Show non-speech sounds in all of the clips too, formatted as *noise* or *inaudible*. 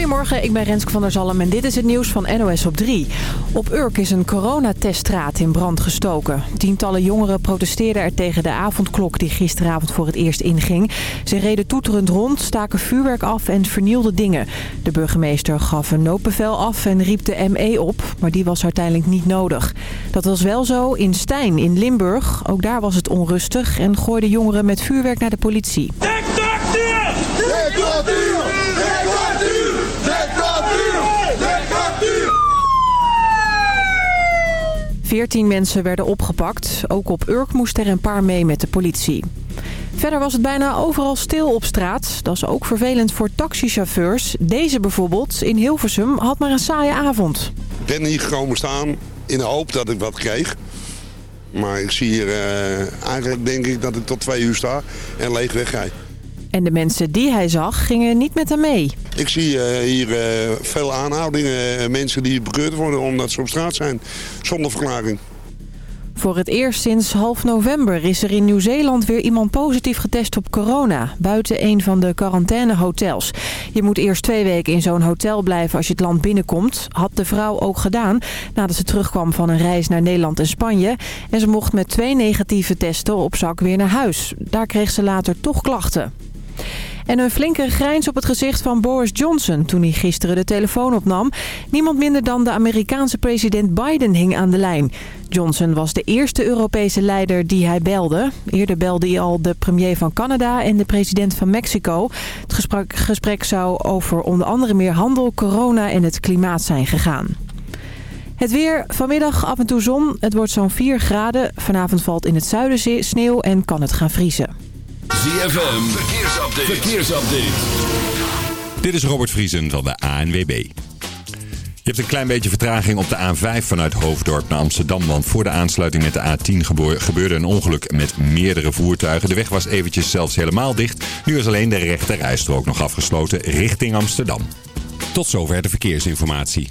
Goedemorgen, ik ben Renske van der Zalm en dit is het nieuws van NOS op 3. Op Urk is een coronateststraat in brand gestoken. Tientallen jongeren protesteerden er tegen de avondklok die gisteravond voor het eerst inging. Ze reden toeterend rond, staken vuurwerk af en vernielden dingen. De burgemeester gaf een noodbevel af en riep de ME op, maar die was uiteindelijk niet nodig. Dat was wel zo in Stijn in Limburg. Ook daar was het onrustig en gooiden jongeren met vuurwerk naar de politie. Dictatuur! Dictatuur! 14 mensen werden opgepakt. Ook op Urk moesten er een paar mee met de politie. Verder was het bijna overal stil op straat. Dat is ook vervelend voor taxichauffeurs. Deze bijvoorbeeld in Hilversum had maar een saaie avond. Ik ben hier gekomen staan in de hoop dat ik wat kreeg. Maar ik zie hier, eh, eigenlijk denk ik dat ik tot twee uur sta en leeg wegrijd. En de mensen die hij zag gingen niet met hem mee. Ik zie eh, hier eh, veel aanhoudingen, eh, mensen die bekeurd worden omdat ze op straat zijn, zonder verklaring. Voor het eerst sinds half november is er in Nieuw-Zeeland weer iemand positief getest op corona. Buiten een van de quarantainehotels. Je moet eerst twee weken in zo'n hotel blijven als je het land binnenkomt. Had de vrouw ook gedaan nadat ze terugkwam van een reis naar Nederland en Spanje. En ze mocht met twee negatieve testen op zak weer naar huis. Daar kreeg ze later toch klachten. En een flinke grijns op het gezicht van Boris Johnson toen hij gisteren de telefoon opnam. Niemand minder dan de Amerikaanse president Biden hing aan de lijn. Johnson was de eerste Europese leider die hij belde. Eerder belde hij al de premier van Canada en de president van Mexico. Het gesprek, gesprek zou over onder andere meer handel, corona en het klimaat zijn gegaan. Het weer, vanmiddag af en toe zon. Het wordt zo'n 4 graden. Vanavond valt in het zuiden sneeuw en kan het gaan vriezen. ZFM, verkeersupdate. verkeersupdate. Dit is Robert Vriesen van de ANWB. Je hebt een klein beetje vertraging op de A5 vanuit Hoofddorp naar Amsterdam. Want voor de aansluiting met de A10 gebeurde een ongeluk met meerdere voertuigen. De weg was eventjes zelfs helemaal dicht. Nu is alleen de rechte rijstrook nog afgesloten richting Amsterdam. Tot zover de verkeersinformatie.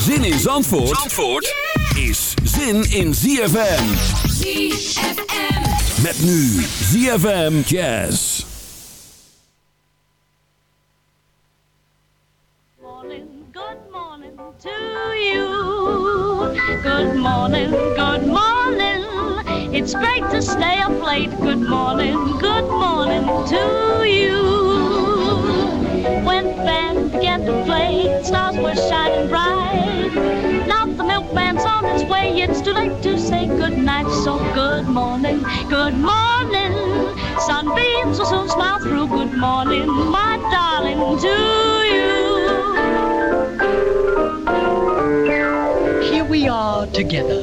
Zin in Zandvoort, Zandvoort is zin in ZFM. ZFM. Met nu ZFM Jazz. morning, good morning to you. Good morning, good morning. It's great to stay up late. Good morning, good morning to you. When the band began to play, stars were shining It's too late to say good night. So good morning, good morning. Sunbeams will soon smile through. Good morning, my darling, to you. Here we are together,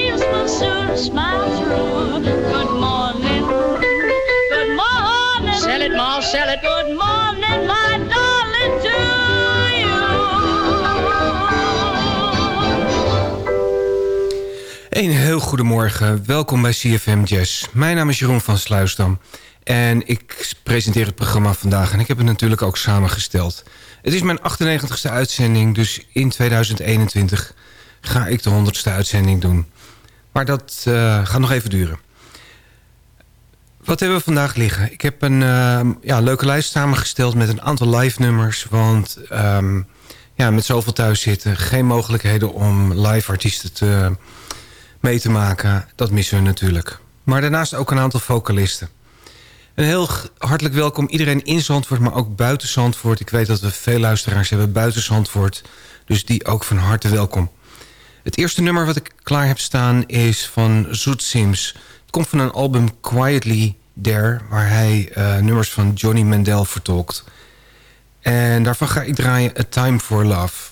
morning. Sell it, Ma, my darling, to you. Een heel goedemorgen, welkom bij CFM Jazz. Mijn naam is Jeroen van Sluisdam en ik presenteer het programma vandaag en ik heb het natuurlijk ook samengesteld. Het is mijn 98ste uitzending, dus in 2021 ga ik de 100ste uitzending doen. Maar dat uh, gaat nog even duren. Wat hebben we vandaag liggen? Ik heb een uh, ja, leuke lijst samengesteld met een aantal live nummers. Want um, ja, met zoveel thuis zitten, geen mogelijkheden om live artiesten te, mee te maken. Dat missen we natuurlijk. Maar daarnaast ook een aantal vocalisten. Een heel hartelijk welkom iedereen in Zandvoort, maar ook buiten Zandvoort. Ik weet dat we veel luisteraars hebben buiten Zandvoort. Dus die ook van harte welkom. Het eerste nummer wat ik klaar heb staan is van Zoet Sims. Het komt van een album Quietly There... waar hij uh, nummers van Johnny Mandel vertolkt. En daarvan ga ik draaien A Time for Love...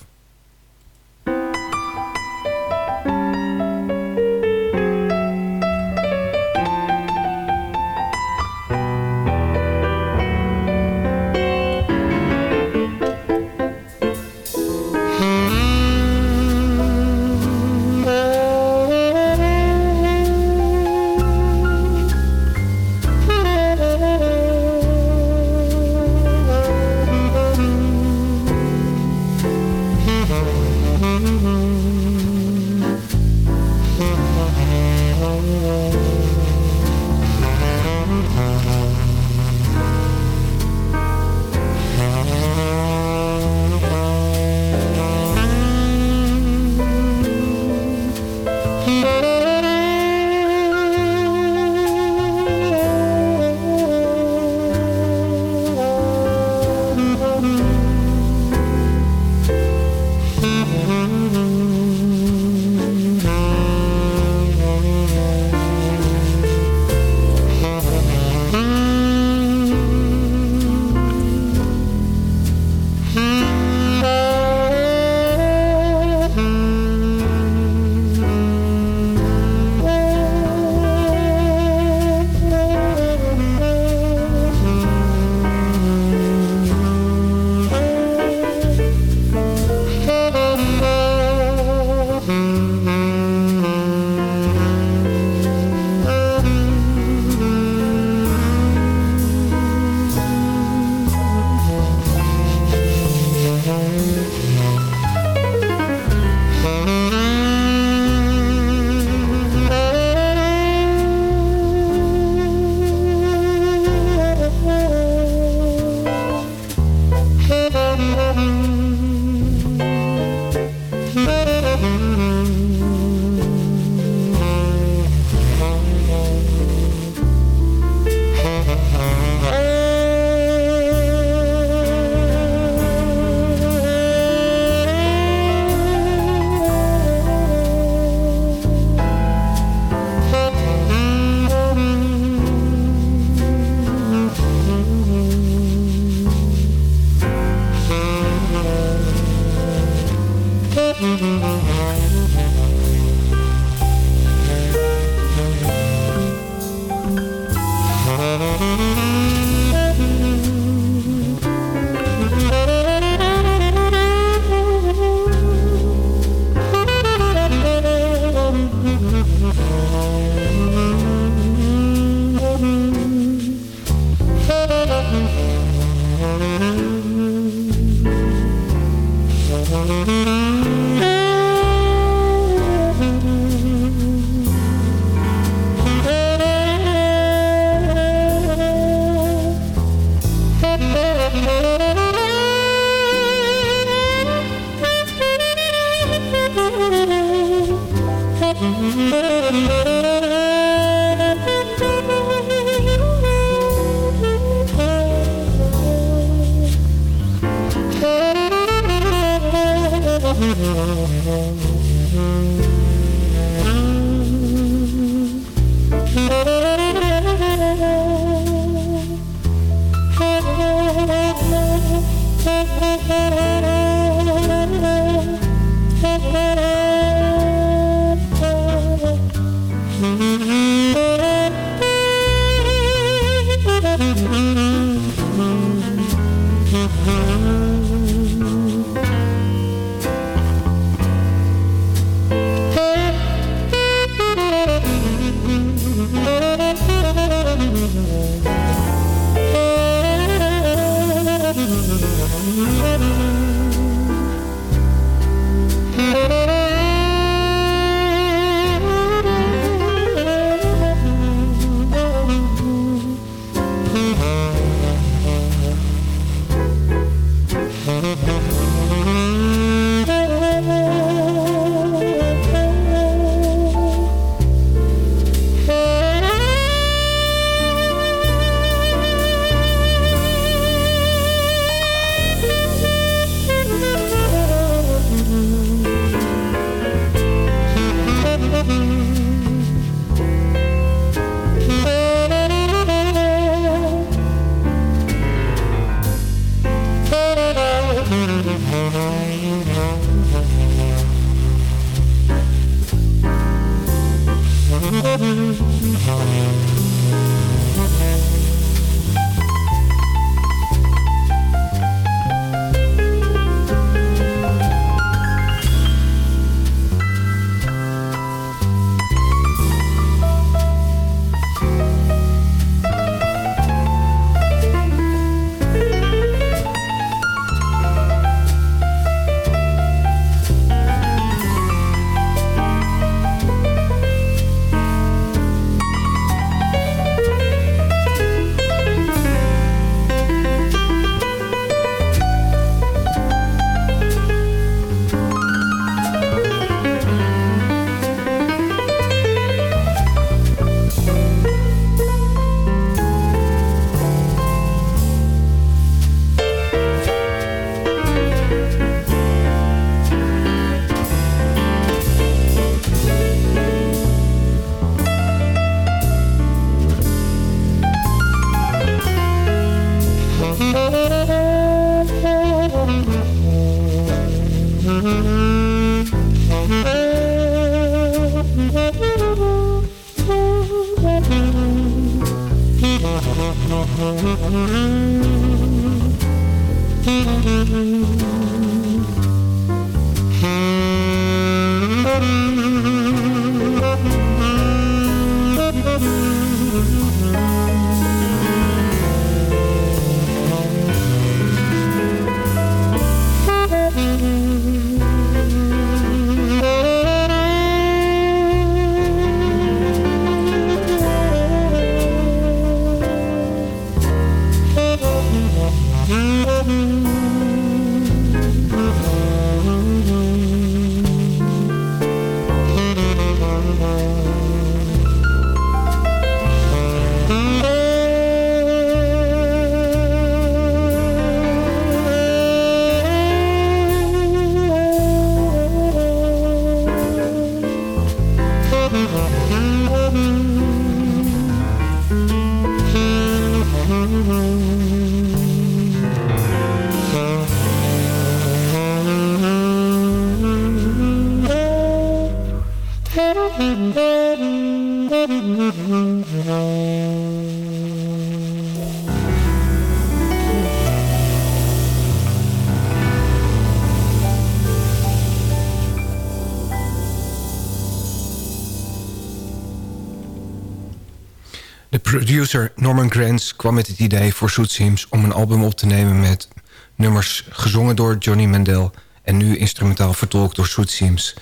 Norman Granz kwam met het idee voor Soet Sims... om een album op te nemen met nummers gezongen door Johnny Mandel... en nu instrumentaal vertolkt door Soet Sims.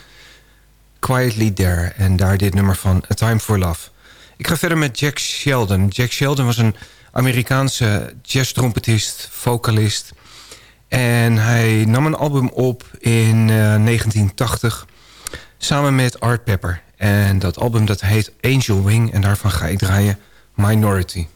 Quietly There en daar dit nummer van A Time for Love. Ik ga verder met Jack Sheldon. Jack Sheldon was een Amerikaanse jazz-trompetist, vocalist... en hij nam een album op in eh, 1980 samen met Art Pepper... En dat album dat heet Angel Wing en daarvan ga ik draaien Minority.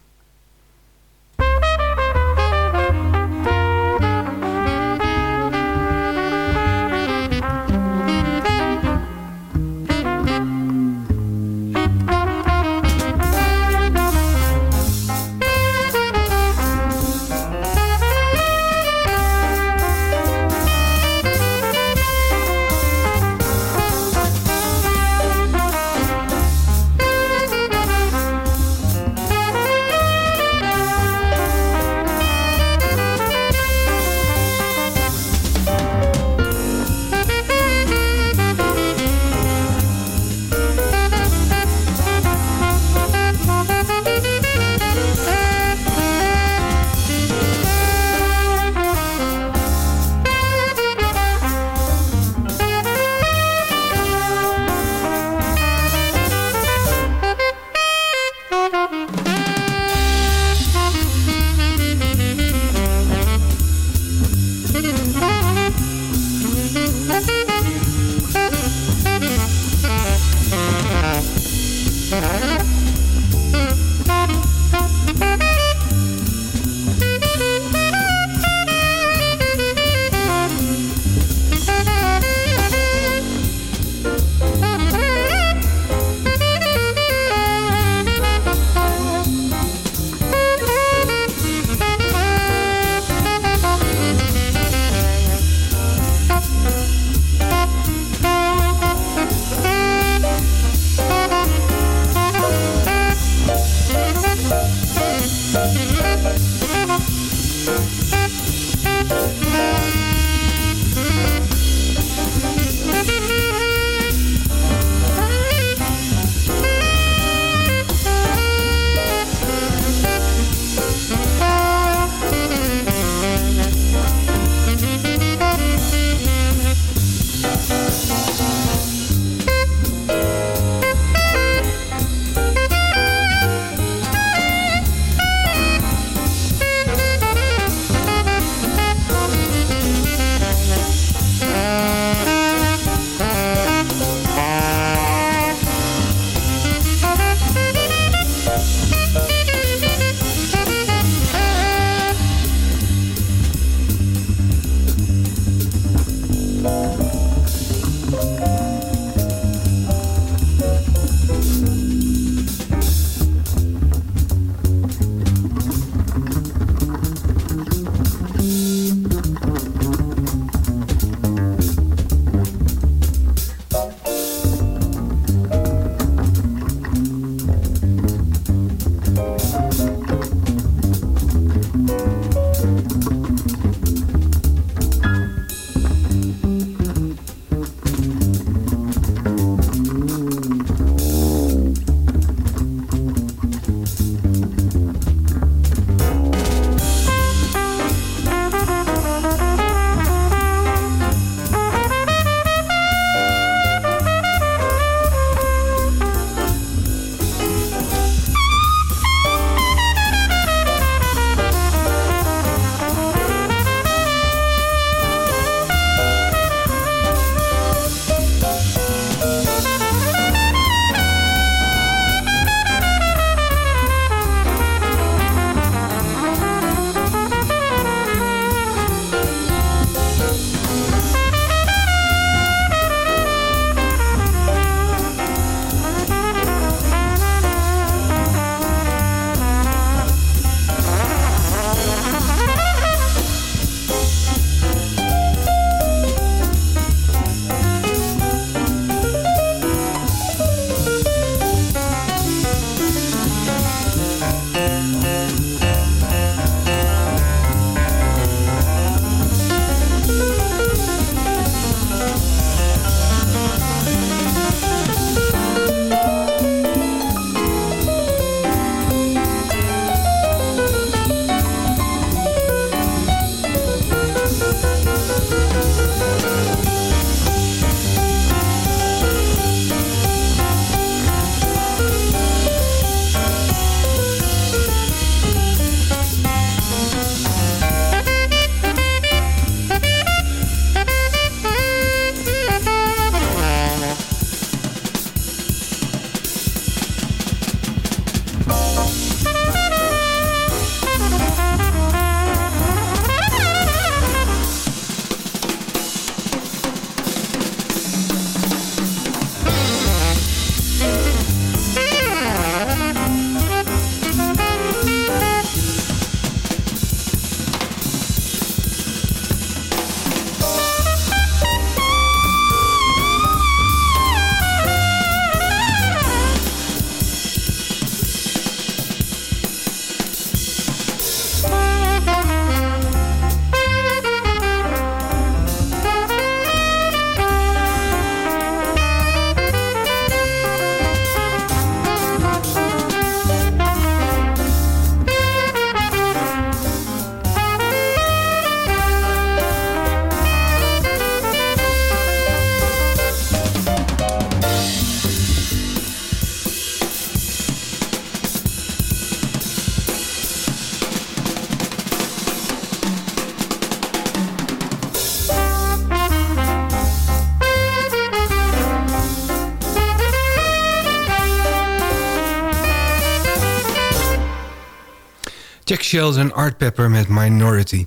Sheldon, Art Pepper met Minority.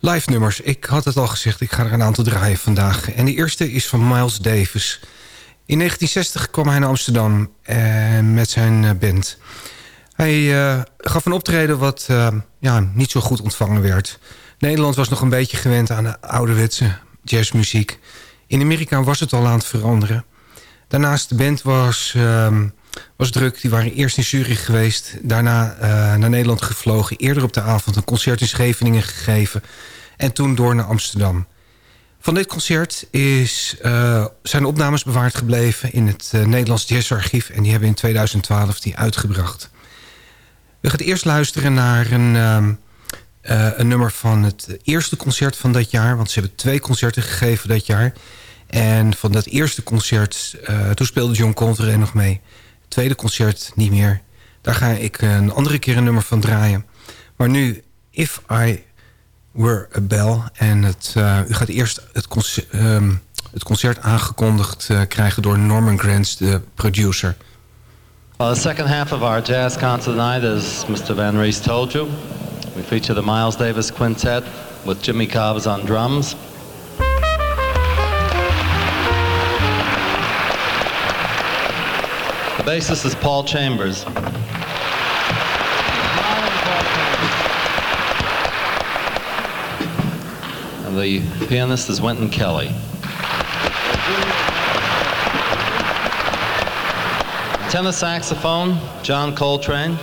Live nummers, ik had het al gezegd, ik ga er een aantal draaien vandaag. En de eerste is van Miles Davis. In 1960 kwam hij naar Amsterdam eh, met zijn eh, band. Hij eh, gaf een optreden wat ja, niet zo goed ontvangen werd. Nederland was nog een beetje gewend aan de ouderwetse jazzmuziek. In Amerika was het al aan het veranderen. Daarnaast de band was, ehm, was druk. Die waren eerst in Zurich geweest. Daarna eh, naar Nederland gevlogen. Eerder op de avond een concert in Scheveningen gegeven. En toen door naar Amsterdam. Van dit concert is, uh, zijn opnames bewaard gebleven... in het uh, Nederlands Jazzarchief. En die hebben in 2012 die uitgebracht. We gaan eerst luisteren naar een, uh, een nummer van het eerste concert van dat jaar. Want ze hebben twee concerten gegeven dat jaar. En van dat eerste concert, toen speelde John Coltrane nog mee. Tweede concert niet meer. Daar ga ik een andere keer een nummer van draaien. Maar nu, If I Were a Bell. En het, uh, u gaat eerst het concert, um, het concert aangekondigd uh, krijgen door Norman Granz, de producer. Well, the second half of our jazz concert tonight, as Mr. Van Rees told you, we feature the Miles Davis Quintet with Jimmy Cobbs on drums. Bassist is Paul Chambers. And the pianist is Wynton Kelly. Tenor saxophone, John Coltrane.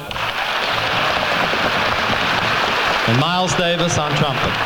And Miles Davis on trumpet.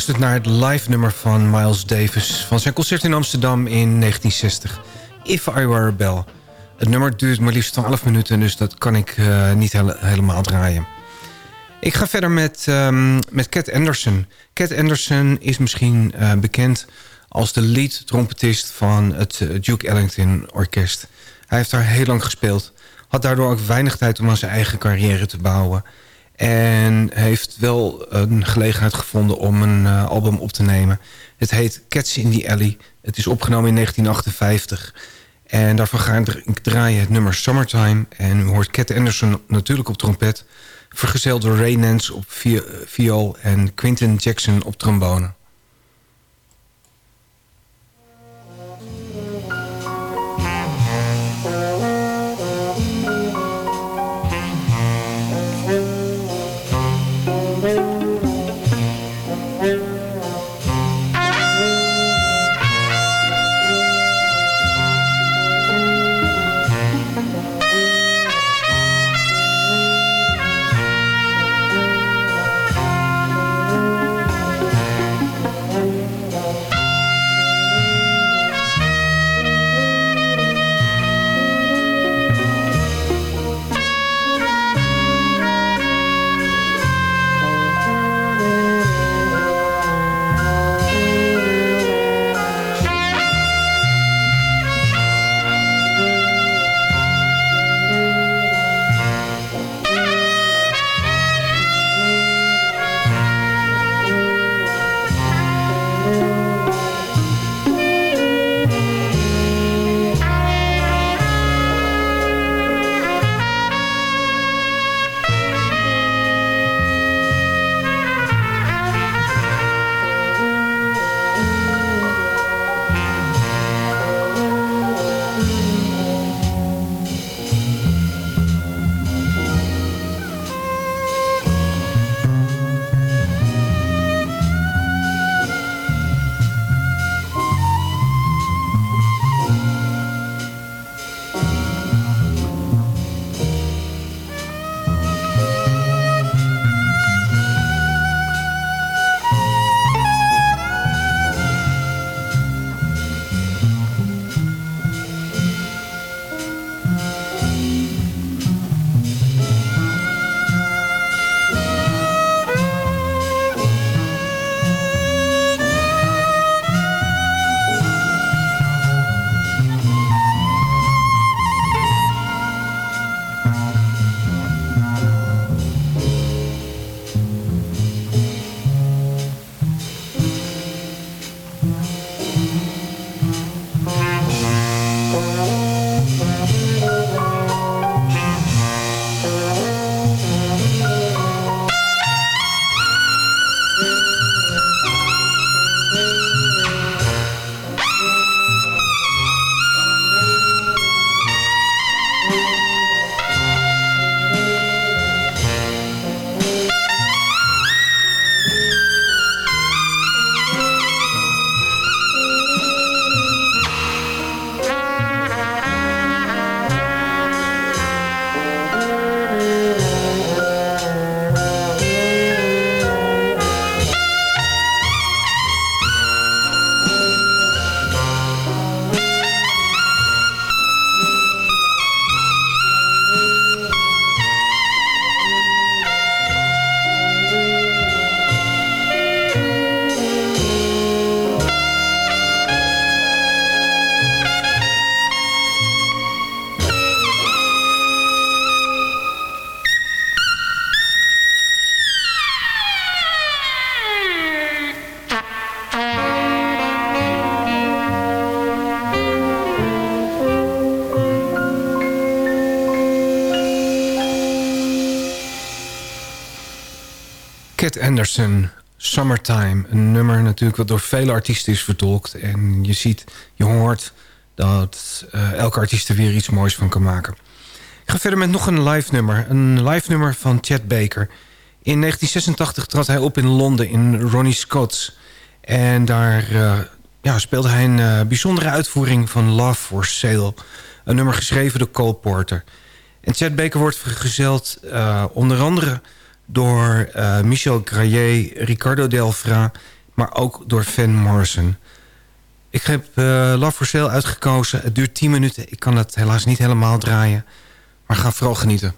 U luistert naar het live nummer van Miles Davis... van zijn concert in Amsterdam in 1960. If I Were a Bell. Het nummer duurt maar liefst 12 minuten... dus dat kan ik uh, niet hele, helemaal draaien. Ik ga verder met, um, met Cat Anderson. Cat Anderson is misschien uh, bekend als de lead trompetist... van het uh, Duke Ellington Orkest. Hij heeft daar heel lang gespeeld. Had daardoor ook weinig tijd om aan zijn eigen carrière te bouwen... En heeft wel een gelegenheid gevonden om een uh, album op te nemen. Het heet Cats in the Alley. Het is opgenomen in 1958. En daarvan ga ik draaien het nummer Summertime. En u hoort Cat Anderson natuurlijk op trompet. Vergezeld door Ray Nance op viool en Quinton Jackson op trombone. Anderson, Summertime. Een nummer natuurlijk wat door vele artiesten is vertolkt. En je ziet, je hoort dat uh, elke artiest er weer iets moois van kan maken. Ik ga verder met nog een live nummer. Een live nummer van Chet Baker. In 1986 trad hij op in Londen in Ronnie Scott's. En daar uh, ja, speelde hij een uh, bijzondere uitvoering van Love for Sale. Een nummer geschreven door Cole Porter. En Chet Baker wordt vergezeld onder andere door eh, Michel Graillet, Ricardo Delvra... maar ook door Van Morrison. Ik heb uh, Love for Sale uitgekozen. Het duurt 10 minuten. Ik kan het helaas niet helemaal draaien. Maar ga vooral genieten.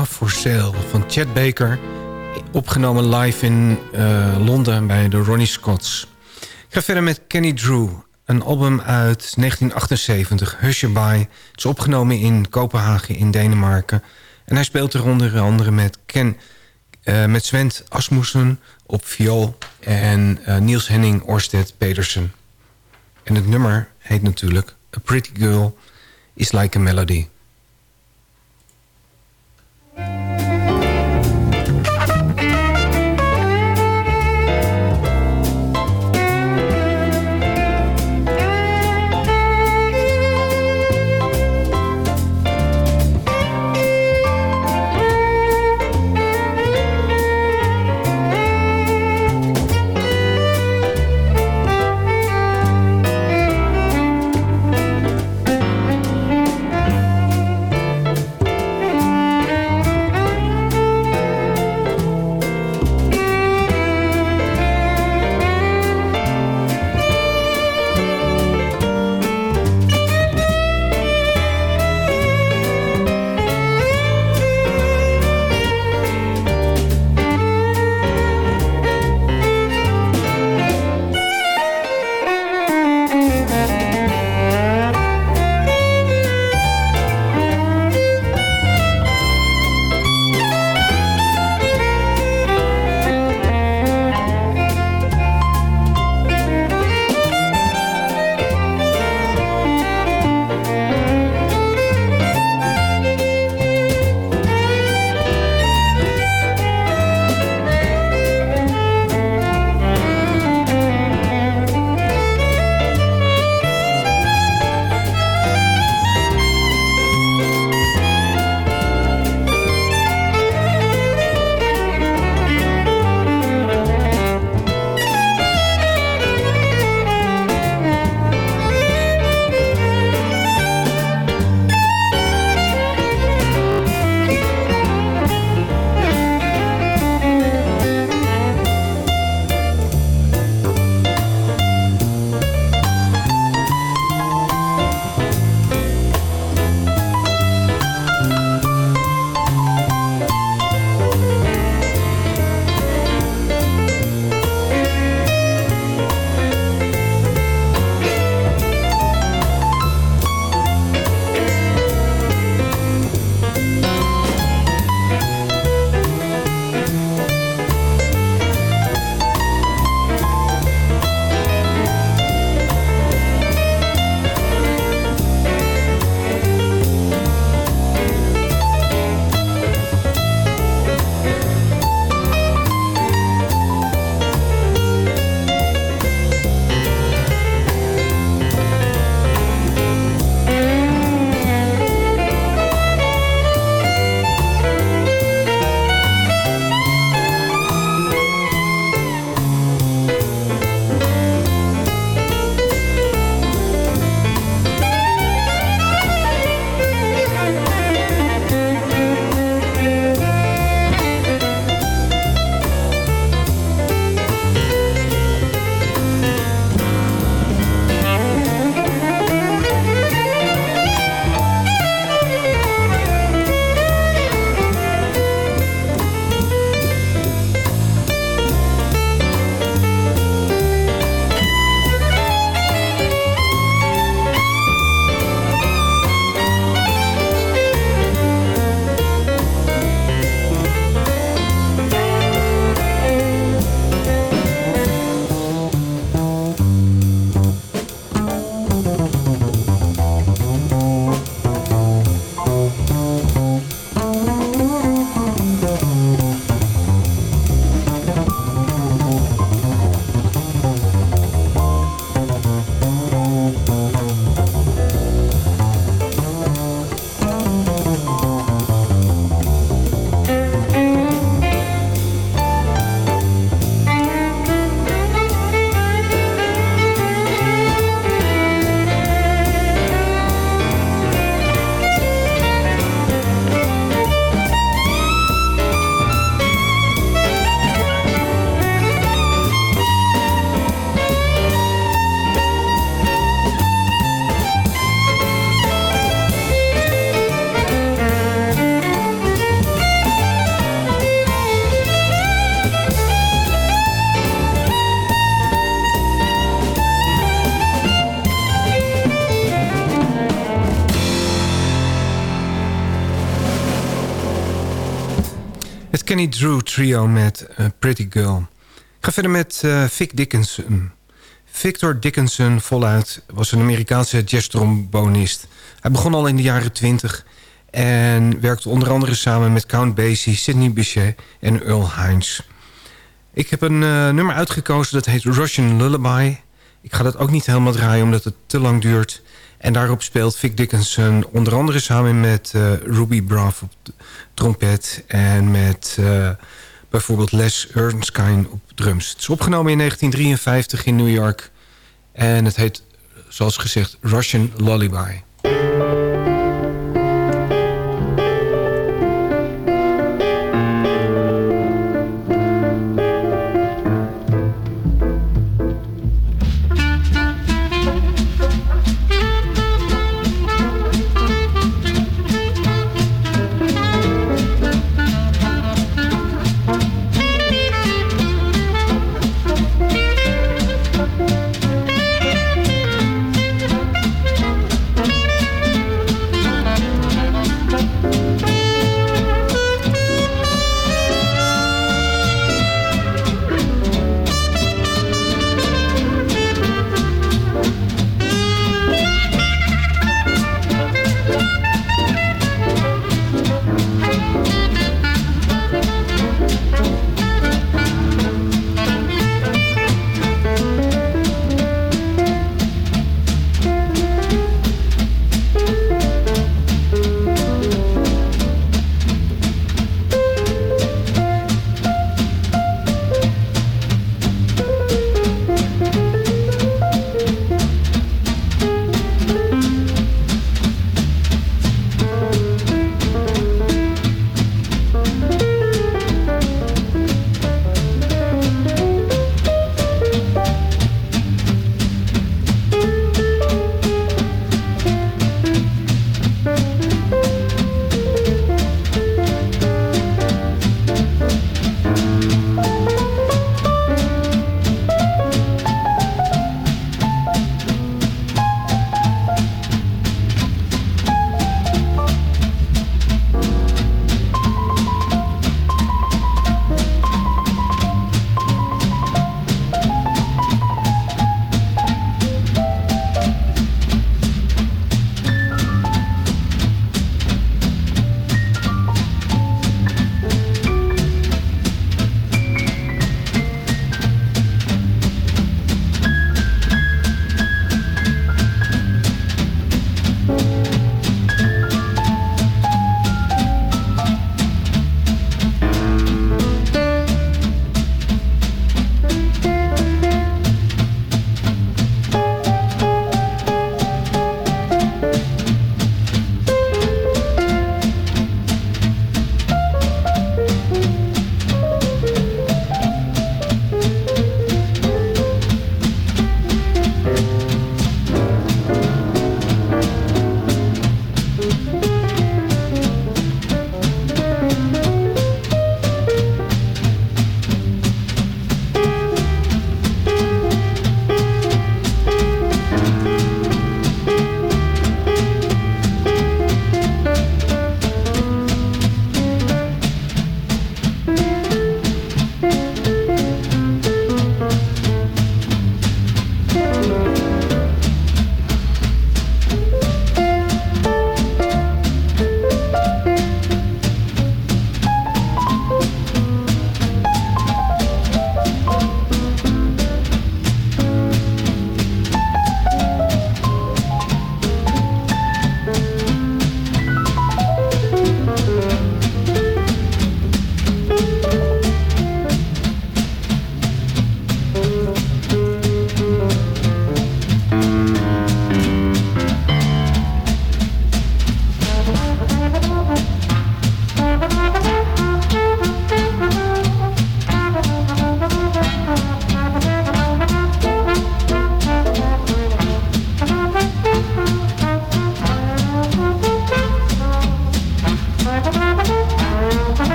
Love for Sale van Chad Baker. Opgenomen live in uh, Londen bij de Ronnie Scotts. Ik ga verder met Kenny Drew. Een album uit 1978, Hushabye. Het is opgenomen in Kopenhagen in Denemarken. En hij speelt er onder andere met, Ken, uh, met Svend Asmussen op viool... en uh, Niels Henning Orsted Petersen. En het nummer heet natuurlijk A Pretty Girl is Like a Melody. Kenny Drew Trio met uh, Pretty Girl. Ik ga verder met uh, Vic Dickinson. Victor Dickinson, voluit, was een Amerikaanse jazztrombonist. Hij begon al in de jaren 20 en werkte onder andere samen met Count Basie, Sidney Bechet en Earl Hines. Ik heb een uh, nummer uitgekozen dat heet Russian Lullaby. Ik ga dat ook niet helemaal draaien omdat het te lang duurt. En daarop speelt Vic Dickinson onder andere samen met uh, Ruby Braff op trompet... en met uh, bijvoorbeeld Les Ernskine op drums. Het is opgenomen in 1953 in New York. En het heet, zoals gezegd, Russian Lullaby.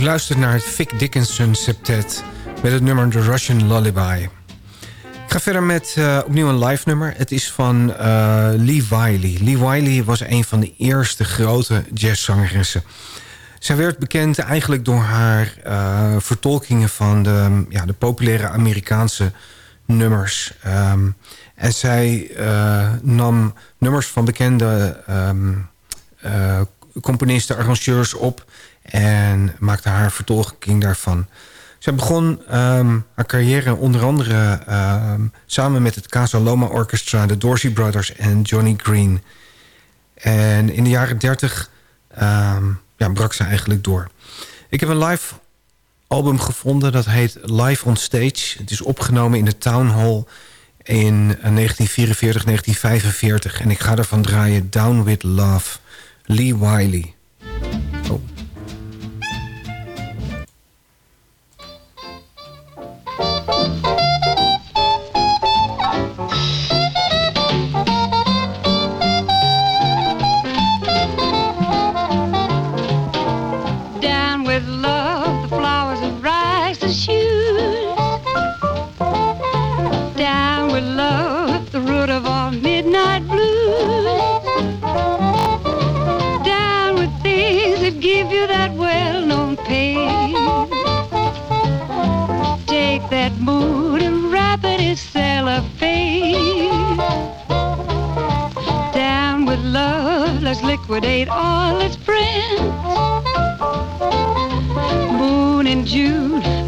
Luistert naar het Vic Dickinson septet met het nummer The Russian Lullaby. Ik ga verder met uh, opnieuw een live nummer. Het is van uh, Lee Wiley. Lee Wiley was een van de eerste grote jazzzangeressen. Zij werd bekend eigenlijk door haar uh, vertolkingen van de, ja, de populaire Amerikaanse nummers. Um, en zij nam nummers van bekende um, componisten, arrangeurs op... en maakte haar vertolking daarvan. Zij begon um, haar carrière onder andere um, samen met het Casa Loma Orchestra... de Dorsey Brothers en Johnny Green. En in de jaren 30 um, ja, brak ze eigenlijk door. Ik heb een live album gevonden, dat heet Live on Stage. Het is opgenomen in de Town Hall in 1944, 1945. En ik ga ervan draaien Down With Love, Lee Wiley. Date all its friends. Boone and Jude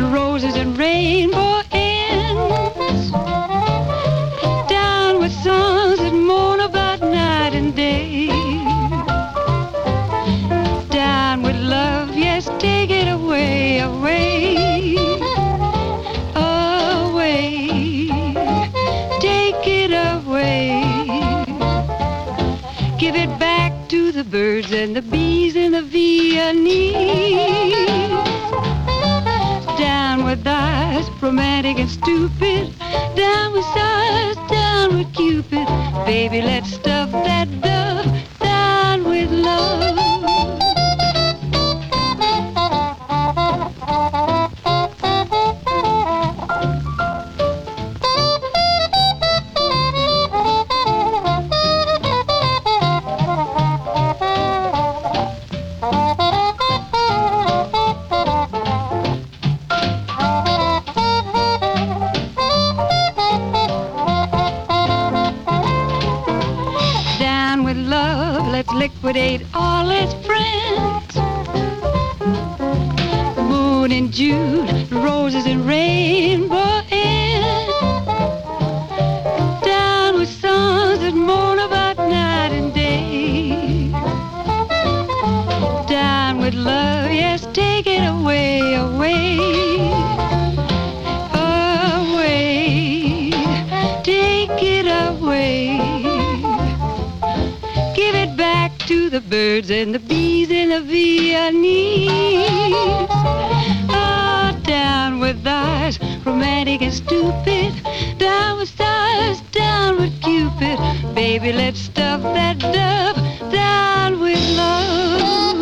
Down with love.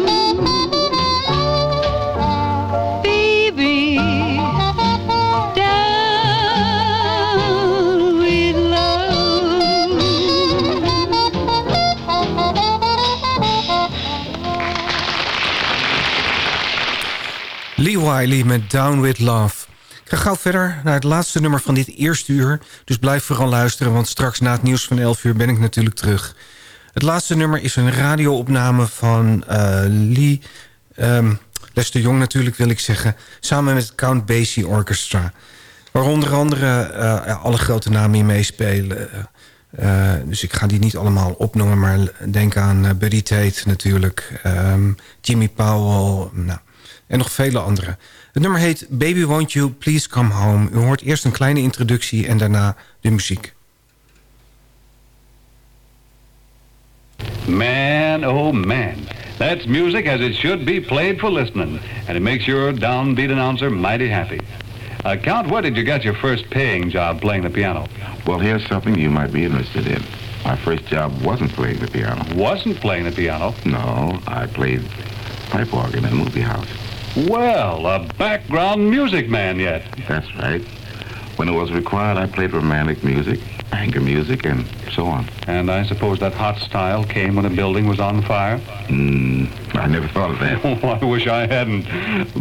Down with Lee Wiley met Down With Love. Ik ga gauw verder naar het laatste nummer van dit eerste uur. Dus blijf vooral luisteren, want straks na het nieuws van 11 uur ben ik natuurlijk terug. Het laatste nummer is een radioopname van uh, Lee... Um, Lester Jong natuurlijk wil ik zeggen... samen met het Count Basie Orchestra. Waar onder andere uh, alle grote namen in meespelen... Uh, dus ik ga die niet allemaal opnoemen, maar denk aan Buddy Tate natuurlijk. Um, Jimmy Powell, nou, en nog vele andere. Het nummer heet Baby Won't You Please Come Home. U hoort eerst een kleine introductie en daarna de muziek. Man, oh man. That's music as it should be played for listening. And it makes your downbeat announcer mighty happy. Uh, Count, where did you get your first paying job playing the piano? Well, here's something you might be interested in. My first job wasn't playing the piano. Wasn't playing the piano? No, I played pipe organ in a movie house. Well, a background music man yet. That's right. When it was required, I played romantic music, anger music, and so on. And I suppose that hot style came when a building was on fire? Mm, I never thought of that. *laughs* Oh, I wish I hadn't.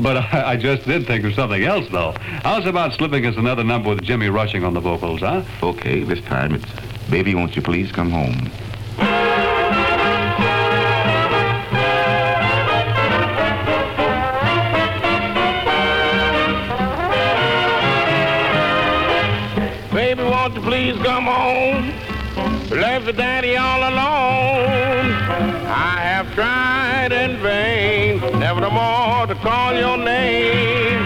But I, I just did think of something else, though. How's about slipping us another number with Jimmy Rushing on the vocals, huh? Okay, this time it's Baby, Won't You Please Come Home. You please come home? Left daddy all alone. I have tried in vain, never no more to call your name.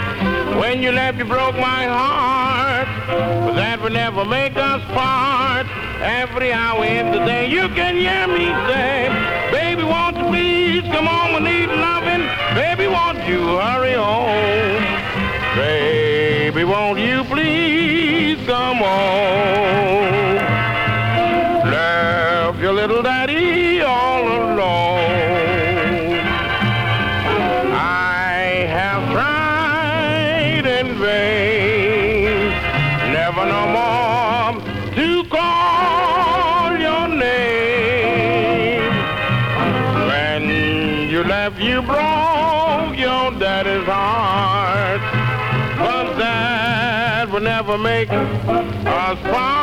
When you left, you broke my heart, but that would never make us part. Every hour in the day, you can hear me say, Baby, won't you please come home? I need loving. Baby, won't you hurry home? Baby, won't you please come home? Left your little daddy all alone. Never make us part.